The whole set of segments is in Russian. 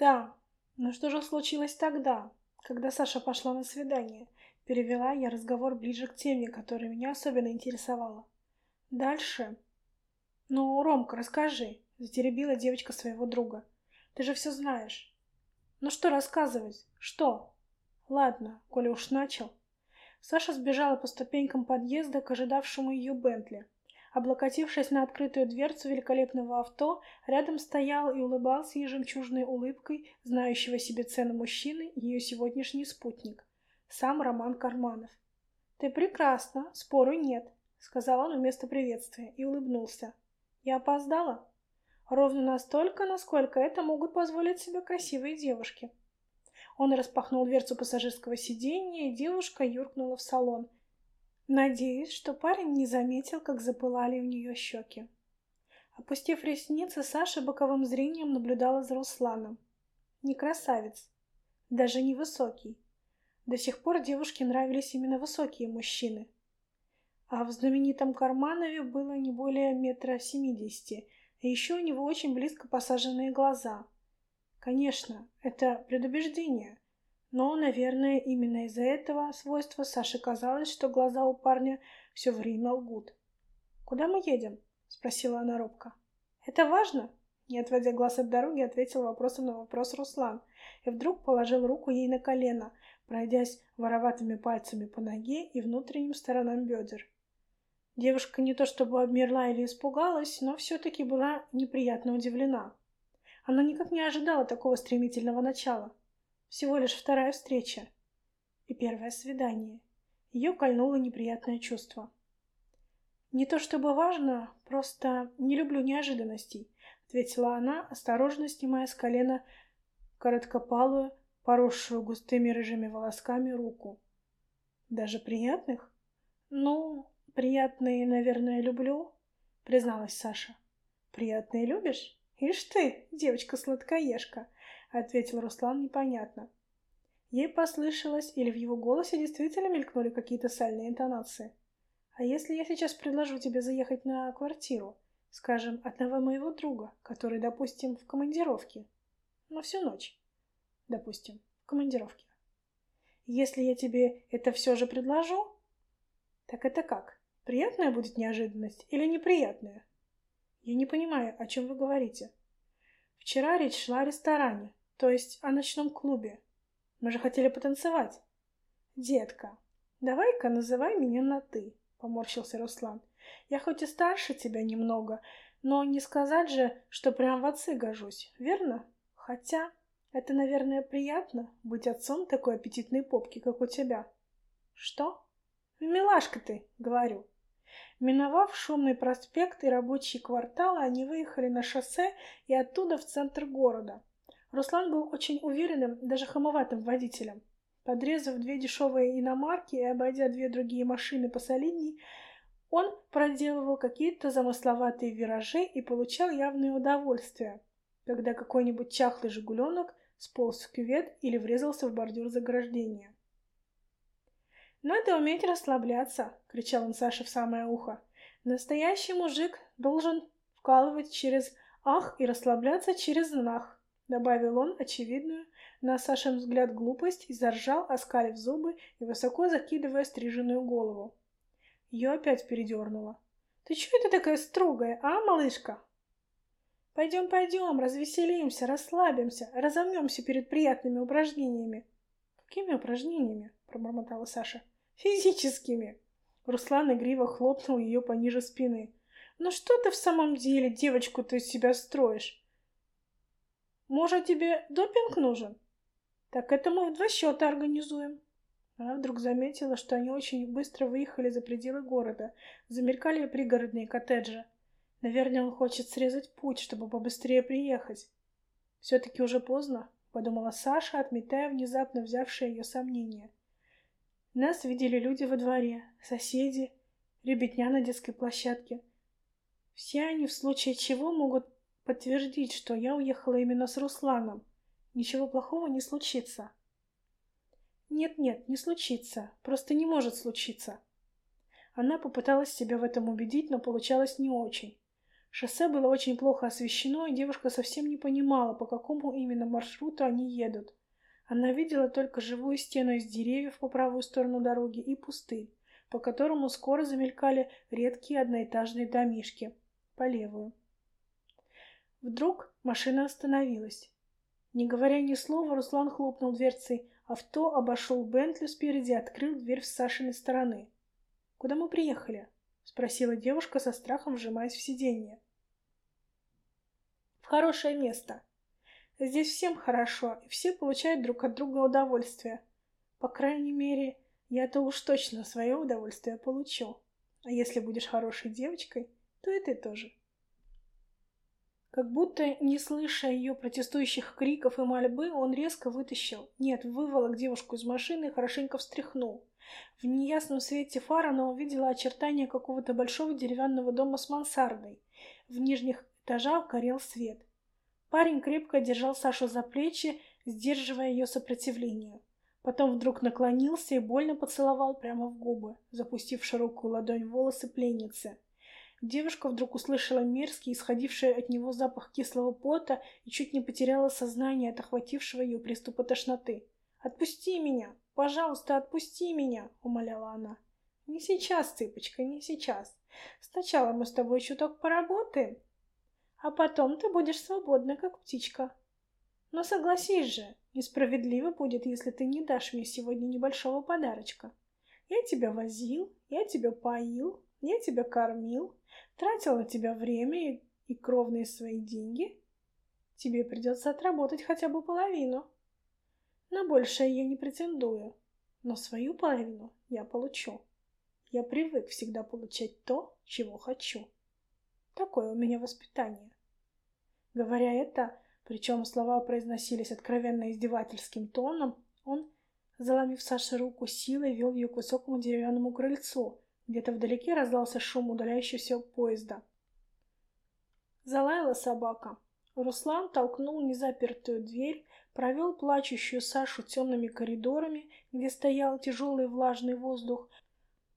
Да, но что же случилось тогда, когда Саша пошла на свидание? Перевела я разговор ближе к теме, которая меня особенно интересовала. Дальше... Ну, Ромка, расскажи, затеребила девочка своего друга. Ты же все знаешь. Ну что рассказывать? Что? Ладно, Коля уж начал. Саша сбежала по ступенькам подъезда к ожидавшему ее Бентли. Облокотившись на открытую дверцу великолепного авто, рядом стоял и улыбался ей жемчужной улыбкой знающего себе цену мужчины ее сегодняшний спутник, сам Роман Карманов. «Ты прекрасна, спору нет», — сказал он вместо приветствия и улыбнулся. «Я опоздала?» «Ровно настолько, насколько это могут позволить себе красивые девушки». Он распахнул дверцу пассажирского сиденья, и девушка юркнула в салон — Надеюсь, что парень не заметил, как запылали у нее щеки. Опустив ресницы, Саша боковым зрением наблюдала за Русланом. Не красавец, даже не высокий. До сих пор девушке нравились именно высокие мужчины. А в знаменитом Карманове было не более метра семидесяти, и еще у него очень близко посаженные глаза. Конечно, это предубеждение, но, наверное, именно из-за этого свойства Саше казалось, что глаза у парня все время лгут. «Куда мы едем?» — спросила она робко. «Это важно?» Не отводя глаз от дороги, ответил вопросом на вопрос Руслан. И вдруг положил руку ей на колено, пройдясь вороватыми пальцами по ноге и внутренним сторонам бедер. Девушка не то чтобы обмерла или испугалась, но все-таки была неприятно удивлена. Она никак не ожидала такого стремительного начала. Всего лишь вторая встреча и первое свидание. Ее кольнуло неприятное чувство. «Не то чтобы важно, просто не люблю неожиданностей», — ответила она, осторожно снимая с колена короткопалую, поросшую густыми рыжими волосками руку. «Даже приятных?» «Ну, приятные, наверное, люблю», — призналась Саша. «Приятные любишь? Ишь ты, девочка-сладкоежка!» — ответил Руслан непонятно. Ей послышалось, или в его голосе действительно мелькнули какие-то сальные интонации. «А если я сейчас предложу тебе заехать на квартиру, скажем, одного моего друга, который, допустим, в командировке, на всю ночь, допустим, в командировке? Если я тебе это все же предложу, так это как? Приятная будет неожиданность или неприятная? Я не понимаю, о чем вы говорите. Вчера речь шла о ресторане, то есть о ночном клубе. Мы же хотели потанцевать. Детка, давай-ка называй меня на «ты», — поморщился Руслан. Я хоть и старше тебя немного, но не сказать же, что прям в отцы гожусь, верно? Хотя это, наверное, приятно, быть отцом такой аппетитной попки, как у тебя. Что? Милашка ты, говорю. Миновав шумный проспект и рабочие кварталы, они выехали на шоссе и оттуда в центр города. Руслан был очень уверенным, даже хамоватым водителем. Подрезав две дешевые иномарки и обойдя две другие машины посолидней, он проделывал какие-то замысловатые виражи и получал явное удовольствие, когда какой-нибудь чахлый «Жигуленок» сполз в кювет или врезался в бордюр заграждения. «Надо уметь расслабляться!» — кричал он Саше в самое ухо. «Настоящий мужик должен вкалывать через «ах» и расслабляться через «нах» добавил он очевидную, на Сашин взгляд глупость, и заржал, оскалив зубы и высоко закидывая стриженную голову. Ее опять передернуло. «Ты чего это такая строгая, а, малышка?» «Пойдем, пойдем, развеселимся, расслабимся, разомнемся перед приятными упражнениями». «Какими упражнениями?» — пробормотала Саша. «Физическими». Руслан игриво хлопнул ее пониже спины. «Ну что ты в самом деле, девочку, ты из себя строишь? Может, тебе допинг нужен? Так это мы в два счета организуем. Она вдруг заметила, что они очень быстро выехали за пределы города. Замелькали пригородные коттеджи. Наверное, он хочет срезать путь, чтобы побыстрее приехать. Все-таки уже поздно, подумала Саша, отметая внезапно взявшие ее сомнения. Нас видели люди во дворе, соседи, ребятня на детской площадке. Все они в случае чего могут подтвердить, что я уехала именно с Русланом. Ничего плохого не случится. Нет-нет, не случится. Просто не может случиться. Она попыталась себя в этом убедить, но получалось не очень. Шоссе было очень плохо освещено, и девушка совсем не понимала, по какому именно маршруту они едут. Она видела только живую стену из деревьев по правую сторону дороги и пустырь, по которому скоро замелькали редкие одноэтажные домишки по левую. Вдруг машина остановилась. Не говоря ни слова, Руслан хлопнул дверцей авто, обошел Бентли спереди и открыл дверь с Сашиной стороны. «Куда мы приехали?» — спросила девушка со страхом, вжимаясь в сиденье. «В хорошее место», Здесь всем хорошо, и все получают друг от друга удовольствие. По крайней мере, я-то уж точно свое удовольствие получу. А если будешь хорошей девочкой, то и ты тоже. Как будто, не слыша ее протестующих криков и мольбы, он резко вытащил, нет, выволок девушку из машины и хорошенько встряхнул. В неясном свете фар она увидела очертания какого-то большого деревянного дома с мансардой. В нижних этажах горел свет. Парень крепко держал Сашу за плечи, сдерживая ее сопротивление. Потом вдруг наклонился и больно поцеловал прямо в губы, запустив широкую ладонь в волосы пленницы. Девушка вдруг услышала мерзкий, исходивший от него запах кислого пота и чуть не потеряла сознание от охватившего ее приступа тошноты. «Отпусти меня! Пожалуйста, отпусти меня!» — умоляла она. «Не сейчас, цыпочка, не сейчас. Сначала мы с тобой чуток поработаем, а потом ты будешь свободна, как птичка. Но согласись же, несправедливо будет, если ты не дашь мне сегодня небольшого подарочка. Я тебя возил, я тебя поил, я тебя кормил, тратил на тебя время и, кровные свои деньги. Тебе придется отработать хотя бы половину. На большее я не претендую, но свою половину я получу. Я привык всегда получать то, чего хочу. Такое у меня воспитание. Говоря это, причем слова произносились откровенно издевательским тоном, он, заломив Саше руку силой, вел ее к высокому деревянному крыльцу. Где-то вдалеке раздался шум удаляющегося поезда. Залаяла собака. Руслан толкнул незапертую дверь, провел плачущую Сашу темными коридорами, где стоял тяжелый влажный воздух,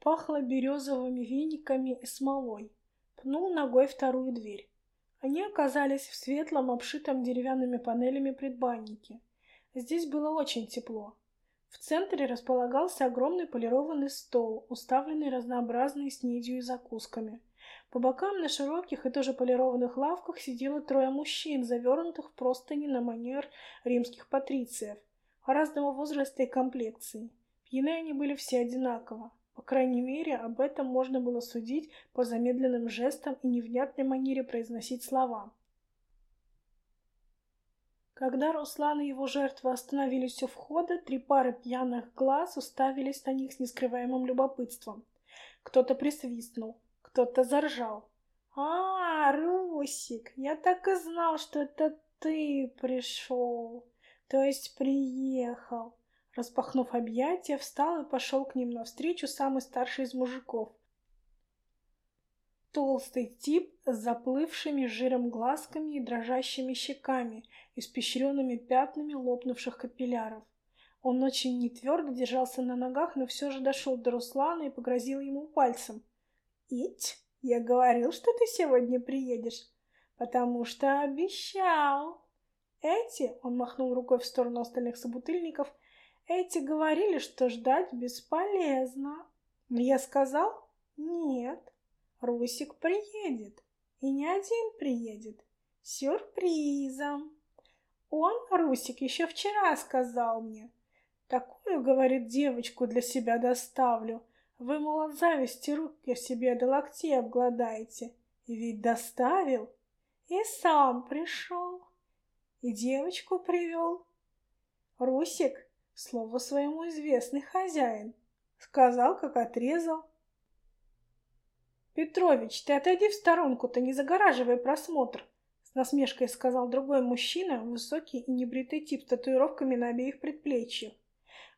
пахло березовыми вениками и смолой пнул ногой вторую дверь. Они оказались в светлом, обшитом деревянными панелями предбаннике. Здесь было очень тепло. В центре располагался огромный полированный стол, уставленный разнообразной снедью и закусками. По бокам на широких и тоже полированных лавках сидело трое мужчин, завернутых в простыни на манер римских патрициев, разного возраста и комплекции. Пьяны они были все одинаково. По крайней мере, об этом можно было судить по замедленным жестам и невнятной манере произносить слова. Когда Руслан и его жертва остановились у входа, три пары пьяных глаз уставились на них с нескрываемым любопытством. Кто-то присвистнул, кто-то заржал. «А, Русик, я так и знал, что это ты пришел, то есть приехал. Распахнув объятия, встал и пошел к ним навстречу самый старший из мужиков. Толстый тип с заплывшими жиром глазками и дрожащими щеками, испещренными пятнами лопнувших капилляров. Он очень нетвердо держался на ногах, но все же дошел до Руслана и погрозил ему пальцем. «Ить, я говорил, что ты сегодня приедешь, потому что обещал». Эти, он махнул рукой в сторону остальных собутыльников, эти говорили, что ждать бесполезно. Но я сказал, нет, Русик приедет. И не один приедет. Сюрпризом. Он, Русик, еще вчера сказал мне. Такую, говорит, девочку для себя доставлю. Вы, мол, от зависти руки себе до локтей обгладаете. И ведь доставил. И сам пришел. И девочку привел. Русик Слово своему известный хозяин. Сказал, как отрезал. «Петрович, ты отойди в сторонку-то, не загораживай просмотр», с насмешкой сказал другой мужчина, высокий и небритый тип с татуировками на обеих предплечьях.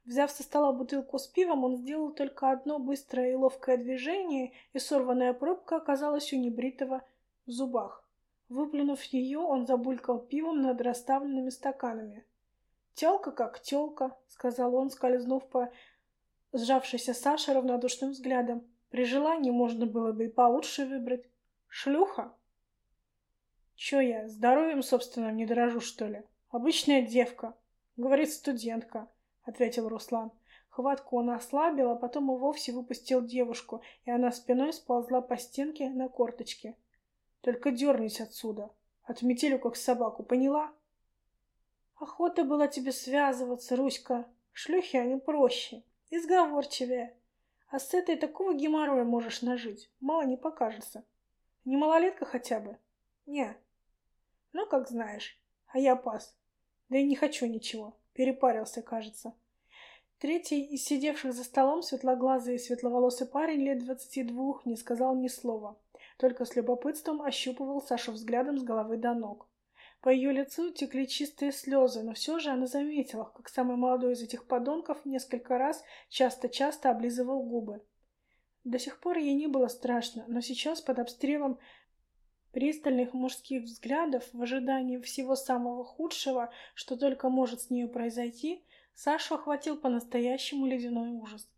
Взяв со стола бутылку с пивом, он сделал только одно быстрое и ловкое движение, и сорванная пробка оказалась у небритого в зубах. Выплюнув ее, он забулькал пивом над расставленными стаканами. «Тёлка как тёлка», — сказал он, скользнув по сжавшейся Саше равнодушным взглядом. «При желании можно было бы и получше выбрать. Шлюха!» Чё я, здоровьем собственным не дорожу, что ли? Обычная девка. Говорит студентка, — ответил Руслан. Хватку он ослабил, а потом и вовсе выпустил девушку, и она спиной сползла по стенке на корточке. Только дернись отсюда. Отметили как собаку, поняла? Охота была тебе связываться, Руська. Шлюхи они проще, изговорчивее. А с этой такого геморроя можешь нажить, мало не покажется. Не малолетка хотя бы? Не. Ну, как знаешь. А я пас. Да и не хочу ничего. Перепарился, кажется. Третий из сидевших за столом светлоглазый и светловолосый парень лет двадцати двух не сказал ни слова, только с любопытством ощупывал Сашу взглядом с головы до ног. По ее лицу текли чистые слезы, но все же она заметила, как самый молодой из этих подонков несколько раз часто-часто облизывал губы. До сих пор ей не было страшно, но сейчас под обстрелом пристальных мужских взглядов, в ожидании всего самого худшего, что только может с нею произойти, Сашу охватил по-настоящему ледяной ужас.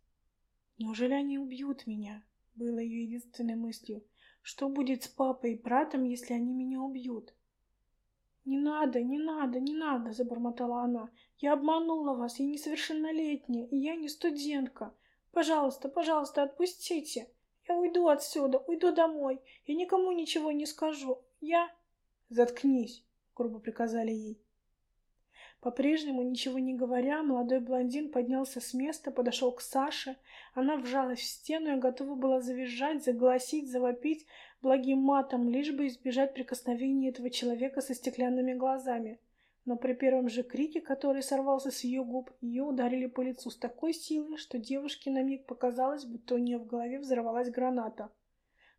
«Неужели они убьют меня?» — было ее единственной мыслью. «Что будет с папой и братом, если они меня убьют?» «Не надо, не надо, не надо!» — забормотала она. «Я обманула вас, я несовершеннолетняя, и я не студентка. Пожалуйста, пожалуйста, отпустите!» Я уйду отсюда, уйду домой. Я никому ничего не скажу. Я... Заткнись, грубо приказали ей. По-прежнему, ничего не говоря, молодой блондин поднялся с места, подошел к Саше. Она вжалась в стену и готова была завизжать, загласить, завопить благим матом, лишь бы избежать прикосновения этого человека со стеклянными глазами но при первом же крике, который сорвался с ее губ, ее ударили по лицу с такой силой, что девушке на миг показалось, будто у нее в голове взорвалась граната.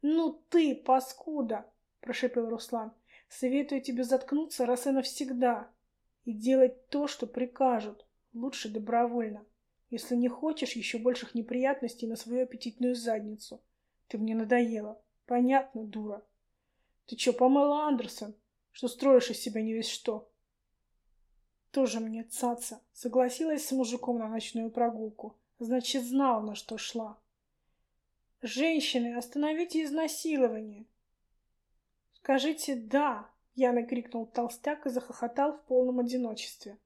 «Ну ты, паскуда!» — прошепел Руслан. «Советую тебе заткнуться раз и навсегда и делать то, что прикажут, лучше добровольно, если не хочешь еще больших неприятностей на свою аппетитную задницу. Ты мне надоела. Понятно, дура. Ты че, Памела Андерсон, что строишь из себя не весь что?» Тоже мне цаца. Согласилась с мужиком на ночную прогулку. Значит, знал, на что шла. «Женщины, остановите изнасилование!» «Скажите «да!»» — Яна крикнул толстяк и захохотал в полном одиночестве.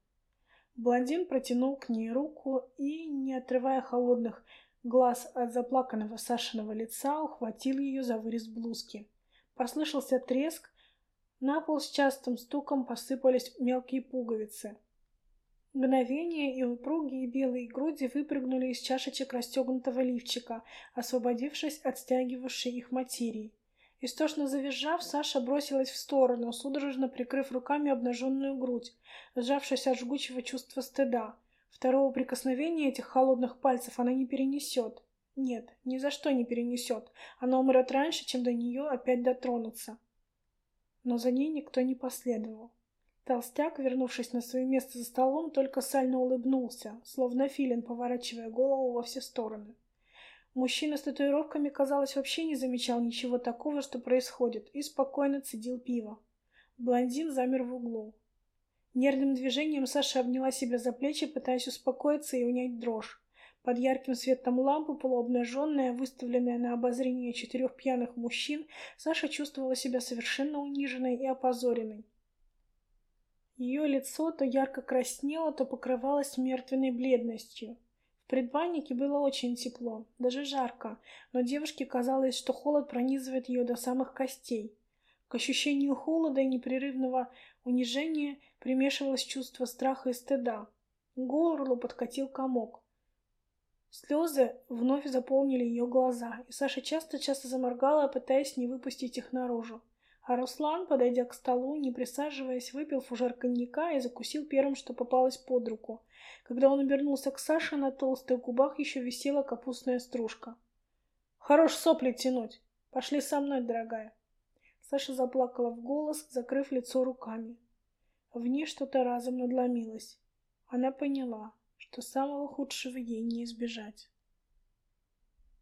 Блондин протянул к ней руку и, не отрывая холодных глаз от заплаканного Сашиного лица, ухватил ее за вырез блузки. Послышался треск, на пол с частым стуком посыпались мелкие пуговицы. Мгновение и упругие белые груди выпрыгнули из чашечек расстегнутого лифчика, освободившись от стягивавшей их материи. Истошно завизжав, Саша бросилась в сторону, судорожно прикрыв руками обнаженную грудь, сжавшись от жгучего чувства стыда. Второго прикосновения этих холодных пальцев она не перенесет. Нет, ни за что не перенесет. Она умрет раньше, чем до нее опять дотронуться но за ней никто не последовал. Толстяк, вернувшись на свое место за столом, только сально улыбнулся, словно филин, поворачивая голову во все стороны. Мужчина с татуировками, казалось, вообще не замечал ничего такого, что происходит, и спокойно цедил пиво. Блондин замер в углу. Нервным движением Саша обняла себя за плечи, пытаясь успокоиться и унять дрожь. Под ярким светом лампы, полуобнаженная, выставленная на обозрение четырех пьяных мужчин, Саша чувствовала себя совершенно униженной и опозоренной. Ее лицо то ярко краснело, то покрывалось мертвенной бледностью. В предбаннике было очень тепло, даже жарко, но девушке казалось, что холод пронизывает ее до самых костей. К ощущению холода и непрерывного унижения примешивалось чувство страха и стыда. К горлу подкатил комок. Слезы вновь заполнили ее глаза, и Саша часто-часто заморгала, пытаясь не выпустить их наружу. А Руслан, подойдя к столу, не присаживаясь, выпил фужер коньяка и закусил первым, что попалось под руку. Когда он обернулся к Саше, на толстых губах еще висела капустная стружка. «Хорош сопли тянуть! Пошли со мной, дорогая!» Саша заплакала в голос, закрыв лицо руками. В ней что-то разом надломилось. Она поняла, что самого худшего ей не избежать.